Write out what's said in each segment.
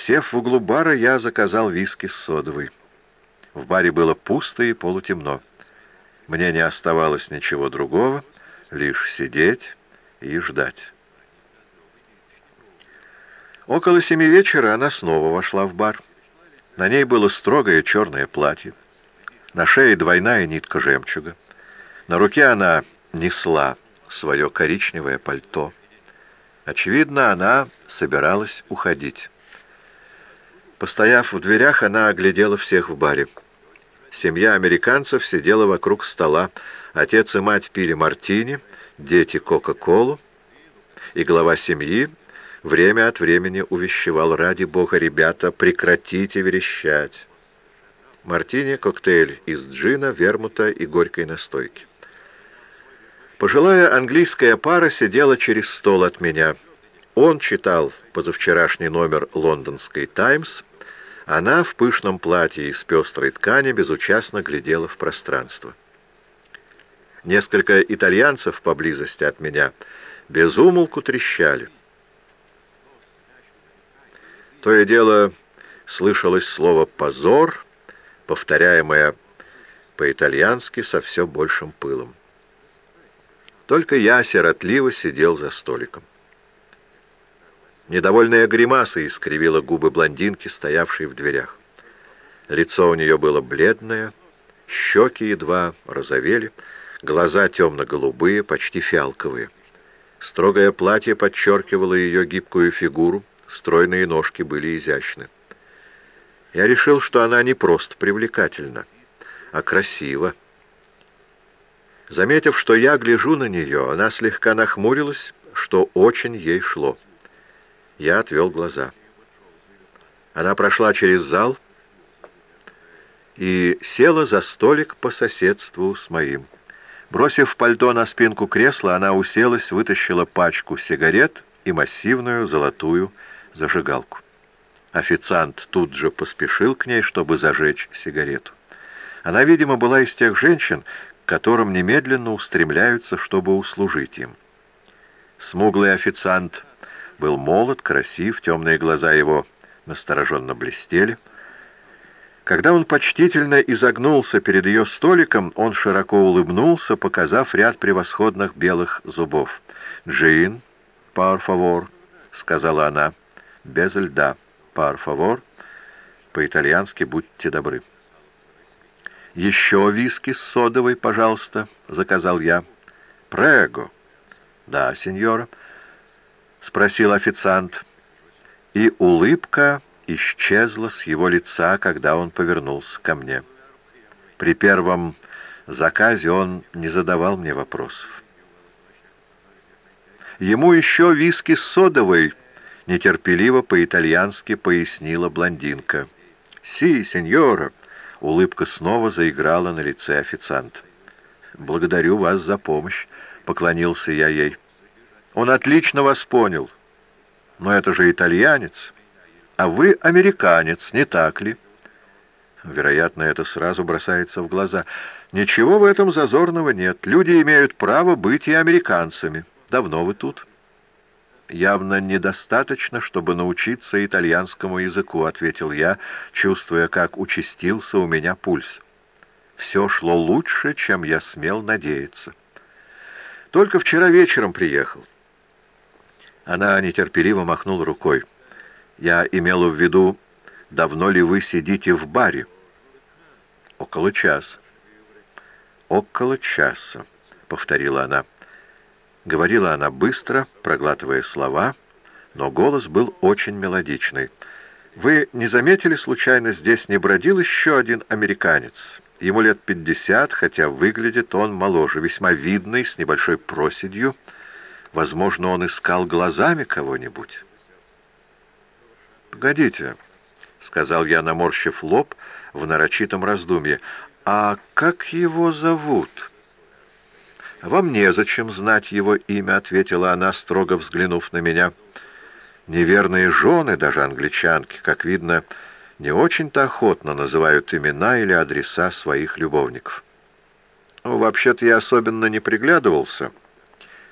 Сев в углу бара, я заказал виски с содовой. В баре было пусто и полутемно. Мне не оставалось ничего другого, лишь сидеть и ждать. Около семи вечера она снова вошла в бар. На ней было строгое черное платье. На шее двойная нитка жемчуга. На руке она несла свое коричневое пальто. Очевидно, она собиралась уходить. Постояв в дверях, она оглядела всех в баре. Семья американцев сидела вокруг стола. Отец и мать пили мартини, дети — кока-колу. И глава семьи время от времени увещевал «Ради Бога, ребята, прекратите верещать». Мартини — коктейль из джина, вермута и горькой настойки. Пожилая английская пара сидела через стол от меня. Он читал позавчерашний номер лондонской «Таймс», она в пышном платье из пестрой ткани безучастно глядела в пространство. Несколько итальянцев поблизости от меня безумолку трещали. То и дело слышалось слово «позор», повторяемое по-итальянски со все большим пылом. Только я сиротливо сидел за столиком. Недовольная гримаса искривила губы блондинки, стоявшей в дверях. Лицо у нее было бледное, щеки едва розовели, глаза темно-голубые, почти фиалковые. Строгое платье подчеркивало ее гибкую фигуру, стройные ножки были изящны. Я решил, что она не просто привлекательна, а красива. Заметив, что я гляжу на нее, она слегка нахмурилась, что очень ей шло. Я отвел глаза. Она прошла через зал и села за столик по соседству с моим. Бросив пальто на спинку кресла, она уселась, вытащила пачку сигарет и массивную золотую зажигалку. Официант тут же поспешил к ней, чтобы зажечь сигарету. Она, видимо, была из тех женщин, которым немедленно устремляются, чтобы услужить им. Смуглый официант был молод, красив, темные глаза его настороженно блестели. Когда он почтительно изогнулся перед ее столиком, он широко улыбнулся, показав ряд превосходных белых зубов. «Джин, пар фавор», — сказала она, — «без льда, пар фавор», по-итальянски «будьте добры». «Еще виски с содовой, пожалуйста», — заказал я. «Прего». «Да, сеньора», — спросил официант. И улыбка исчезла с его лица, когда он повернулся ко мне. При первом заказе он не задавал мне вопросов. Ему еще виски с содовой, нетерпеливо по-итальянски пояснила блондинка. «Си, сеньора!» Улыбка снова заиграла на лице официанта. «Благодарю вас за помощь», — поклонился я ей. «Он отлично вас понял. Но это же итальянец, а вы американец, не так ли?» Вероятно, это сразу бросается в глаза. «Ничего в этом зазорного нет. Люди имеют право быть и американцами. Давно вы тут?» явно недостаточно, чтобы научиться итальянскому языку», — ответил я, чувствуя, как участился у меня пульс. Все шло лучше, чем я смел надеяться. Только вчера вечером приехал. Она нетерпеливо махнула рукой. Я имела в виду, давно ли вы сидите в баре? Около часа. Около часа, повторила она. Говорила она быстро, проглатывая слова, но голос был очень мелодичный. «Вы не заметили, случайно, здесь не бродил еще один американец? Ему лет пятьдесят, хотя выглядит он моложе, весьма видный, с небольшой проседью. Возможно, он искал глазами кого-нибудь». «Погодите», — сказал я, наморщив лоб в нарочитом раздумье, — «а как его зовут?» «Вам незачем знать его имя», — ответила она, строго взглянув на меня. «Неверные жены, даже англичанки, как видно, не очень-то охотно называют имена или адреса своих любовников». «Ну, вообще-то я особенно не приглядывался», —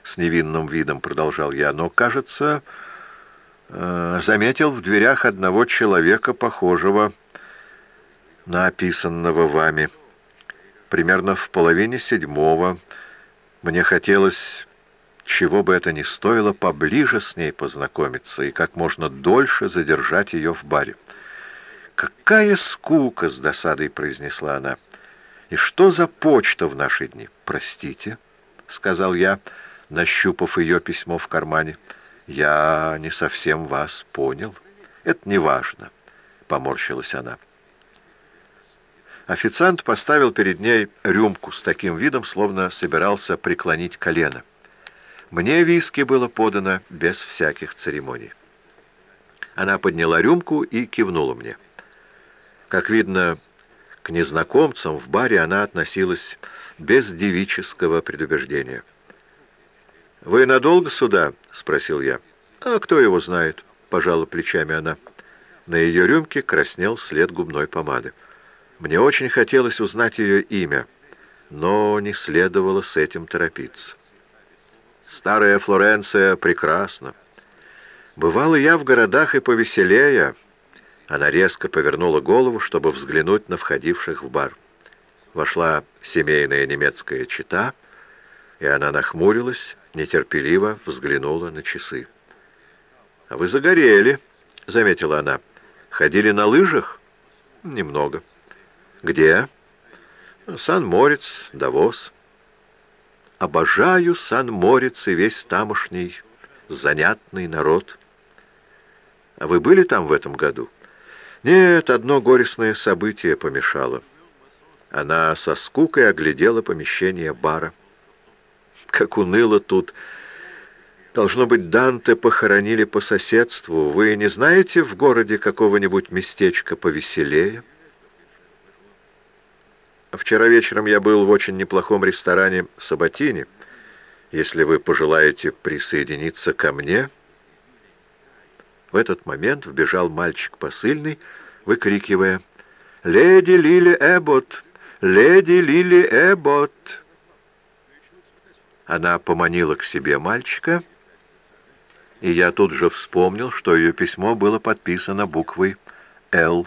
с невинным видом продолжал я, «но, кажется, э, заметил в дверях одного человека, похожего на описанного вами. Примерно в половине седьмого мне хотелось, чего бы это ни стоило, поближе с ней познакомиться и как можно дольше задержать ее в баре. «Какая скука!» — с досадой произнесла она. «И что за почта в наши дни?» «Простите», — сказал я, нащупав ее письмо в кармане. «Я не совсем вас понял. Это не важно», — поморщилась она. Официант поставил перед ней рюмку с таким видом, словно собирался преклонить колено. Мне виски было подано без всяких церемоний. Она подняла рюмку и кивнула мне. — как видно, к незнакомцам в баре она относилась без девического предубеждения. «Вы надолго сюда?» — спросил я. «А кто его знает?» — пожала плечами она. На ее рюмке краснел след губной помады. Мне очень хотелось узнать ее имя, но не следовало с этим торопиться. Старая Флоренция прекрасна. Бывало я в городах и повеселее, — она резко повернула голову, чтобы взглянуть на входивших в бар. Вошла семейная немецкая чита, и она нахмурилась, нетерпеливо взглянула на часы. — А вы загорели, — заметила она. — Ходили на лыжах? — Немного. — Где? — Сан-Морец, Давос. — Обожаю Сан-Морец и весь тамошний занятный народ. — А вы были там в этом году? — нет, одно горестное событие помешало. Она со скукой оглядела помещение бара. Как уныло тут. Должно быть, Данте похоронили по соседству. Вы не знаете в городе какого-нибудь местечка повеселее? Вчера вечером я был в очень неплохом ресторане «Сабатини». Если вы пожелаете присоединиться ко мне... В этот момент вбежал мальчик посыльный, выкрикивая «Леди Лили Эббот! Леди Лили Эббот!» Она поманила к себе мальчика, и я тут же вспомнил, что ее письмо было подписано буквой «Л».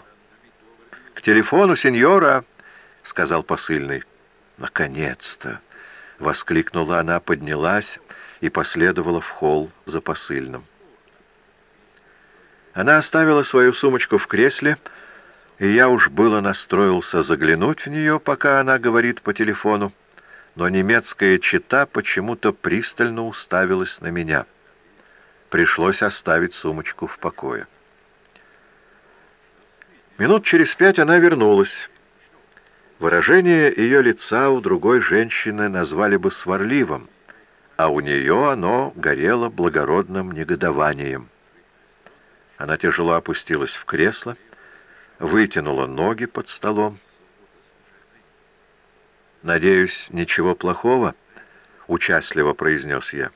«К телефону, сеньора!» — сказал посыльный. «Наконец-то!» — воскликнула она, поднялась и последовала в холл за посыльным. Она оставила свою сумочку в кресле, и я уж было настроился заглянуть в нее, пока она говорит по телефону, но немецкая чита почему-то пристально уставилась на меня. Пришлось оставить сумочку в покое. Минут через пять она вернулась. Выражение ее лица у другой женщины назвали бы сварливым, а у нее оно горело благородным негодованием. Она тяжело опустилась в кресло, вытянула ноги под столом. «Надеюсь, ничего плохого?» — участливо произнес я.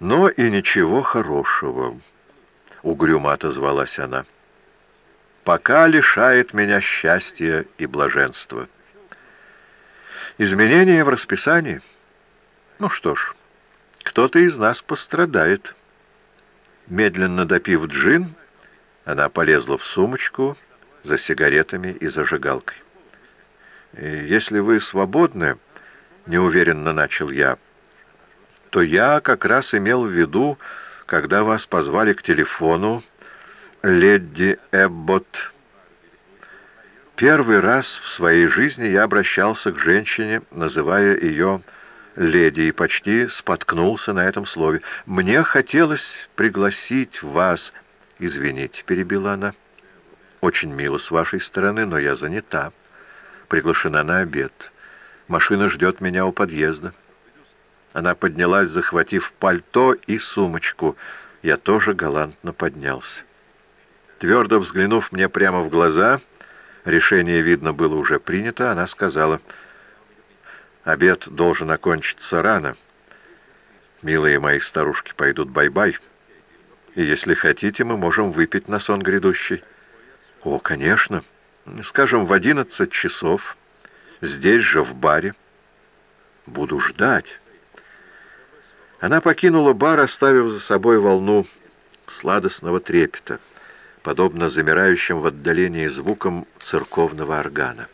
«Но и ничего хорошего», — угрюмо отозвалась она. «Пока лишает меня счастья и блаженства. Изменения в расписании? Ну что ж, кто-то из нас пострадает». Медленно допив джин, она полезла в сумочку за сигаретами и зажигалкой. «Если вы свободны, — неуверенно начал я, — то я как раз имел в виду, когда вас позвали к телефону, леди Эббот. Первый раз в своей жизни я обращался к женщине, называя ее леди, и почти споткнулся на этом слове. «Мне хотелось пригласить вас...» «Извините», — перебила она. «Очень мило с вашей стороны, но я занята. Приглашена на обед. Машина ждет меня у подъезда». Она поднялась, захватив пальто и сумочку. Я тоже галантно поднялся. Твердо взглянув мне прямо в глаза, решение, видно, было уже принято, она сказала... Обед должен окончиться рано. Милые мои старушки пойдут бай-бай. И если хотите, мы можем выпить на сон грядущий. О, конечно. Скажем, в одиннадцать часов. Здесь же, в баре. Буду ждать. Она покинула бар, оставив за собой волну сладостного трепета, подобно замирающим в отдалении звукам церковного органа.